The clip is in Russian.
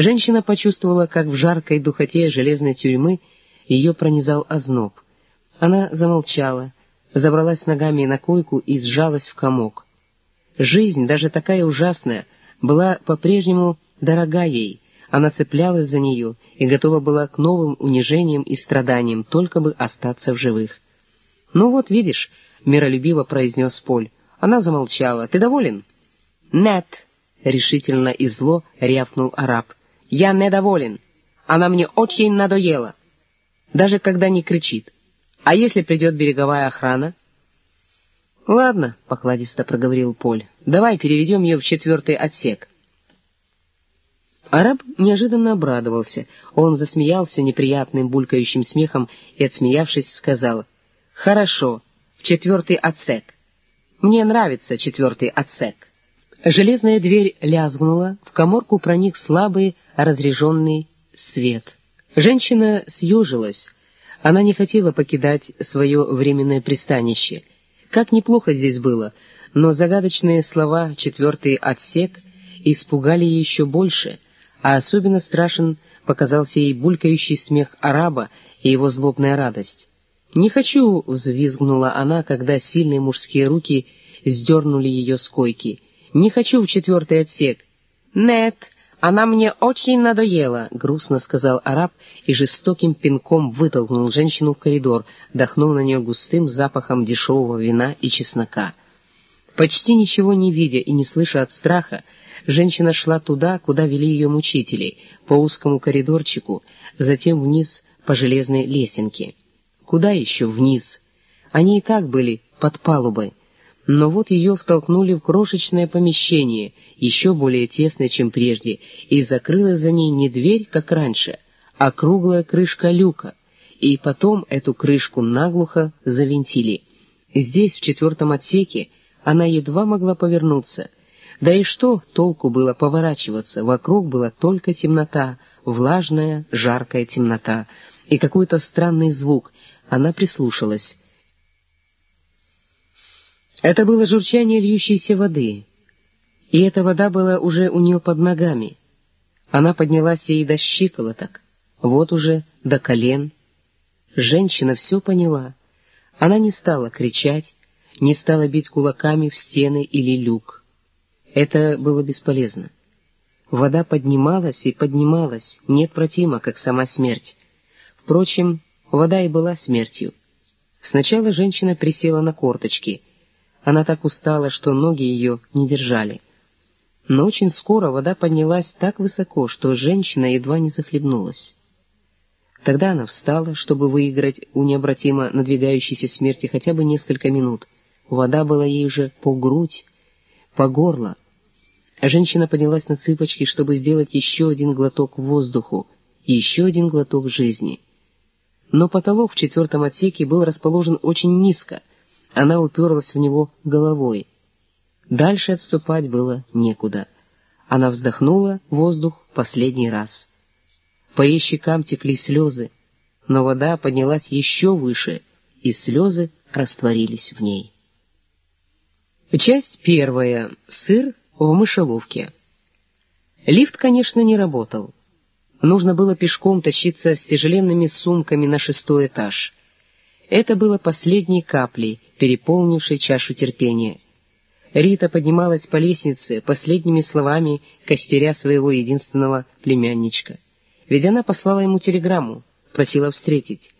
Женщина почувствовала, как в жаркой духоте железной тюрьмы ее пронизал озноб. Она замолчала, забралась ногами на койку и сжалась в комок. Жизнь, даже такая ужасная, была по-прежнему дорога ей, она цеплялась за нее и готова была к новым унижениям и страданиям, только бы остаться в живых. «Ну вот, видишь», — миролюбиво произнес Поль. Она замолчала. «Ты доволен?» «Нет», — решительно и зло рявкнул араб. «Я недоволен. Она мне очень надоела. Даже когда не кричит. А если придет береговая охрана?» «Ладно», — покладисто проговорил Поль. «Давай переведем ее в четвертый отсек». Араб неожиданно обрадовался. Он засмеялся неприятным булькающим смехом и, отсмеявшись, сказал, «Хорошо, в четвертый отсек. Мне нравится четвертый отсек». Железная дверь лязгнула, в коморку проник слабый, разреженный свет. Женщина съежилась. Она не хотела покидать свое временное пристанище. Как неплохо здесь было, но загадочные слова «четвертый отсек» испугали еще больше — а особенно страшен показался ей булькающий смех араба и его злобная радость. «Не хочу!» — взвизгнула она, когда сильные мужские руки сдернули ее с койки. «Не хочу в четвертый отсек!» «Нет, она мне очень надоела!» — грустно сказал араб и жестоким пинком вытолкнул женщину в коридор, дохнув на нее густым запахом дешевого вина и чеснока. Почти ничего не видя и не слыша от страха, Женщина шла туда, куда вели ее мучители, по узкому коридорчику, затем вниз по железной лесенке. Куда еще вниз? Они и так были под палубой. Но вот ее втолкнули в крошечное помещение, еще более тесное, чем прежде, и закрылась за ней не дверь, как раньше, а круглая крышка люка, и потом эту крышку наглухо завинтили. Здесь, в четвертом отсеке, она едва могла повернуться — да и что толку было поворачиваться, вокруг была только темнота, влажная, жаркая темнота, и какой-то странный звук. Она прислушалась. Это было журчание льющейся воды, и эта вода была уже у нее под ногами. Она поднялась ей до щиколоток, вот уже до колен. Женщина все поняла. Она не стала кричать, не стала бить кулаками в стены или люк. Это было бесполезно. Вода поднималась и поднималась, неотвратимо, как сама смерть. Впрочем, вода и была смертью. Сначала женщина присела на корточки. Она так устала, что ноги ее не держали. Но очень скоро вода поднялась так высоко, что женщина едва не захлебнулась. Тогда она встала, чтобы выиграть у необратимо надвигающейся смерти хотя бы несколько минут. Вода была ей уже по грудь, по горло. Женщина поднялась на цыпочки, чтобы сделать еще один глоток воздуху еще один глоток жизни. Но потолок в четвертом отсеке был расположен очень низко, она уперлась в него головой. Дальше отступать было некуда. Она вздохнула воздух последний раз. По ее щекам текли слезы, но вода поднялась еще выше, и слезы растворились в ней. Часть первая. Сыр в мышеловке. Лифт, конечно, не работал. Нужно было пешком тащиться с тяжеленными сумками на шестой этаж. Это было последней каплей, переполнившей чашу терпения. Рита поднималась по лестнице последними словами костеря своего единственного племянничка. Ведь она послала ему телеграмму, просила встретить.